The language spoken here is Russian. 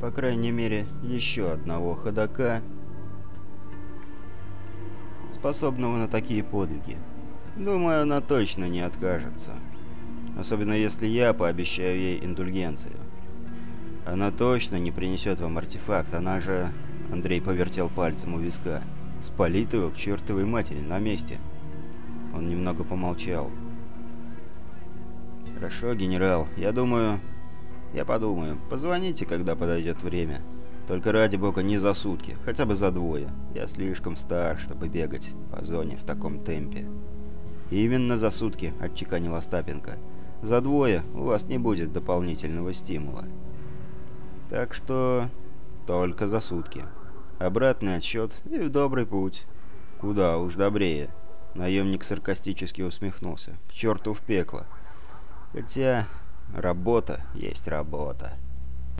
по крайней мере, еще одного ходока, способного на такие подвиги. Думаю, она точно не откажется. Особенно если я пообещаю ей индульгенцию. Она точно не принесет вам артефакт, она же... Андрей повертел пальцем у виска. Спалит его к чертовой матери на месте. Он немного помолчал. «Хорошо, генерал. Я думаю... Я подумаю. Позвоните, когда подойдет время. Только ради бога не за сутки, хотя бы за двое. Я слишком стар, чтобы бегать по зоне в таком темпе». «Именно за сутки», — отчеканил Остапенко. «За двое у вас не будет дополнительного стимула». «Так что... только за сутки. Обратный отсчет и в добрый путь. Куда уж добрее». Наемник саркастически усмехнулся. «К черту в пекло. Хотя работа есть работа».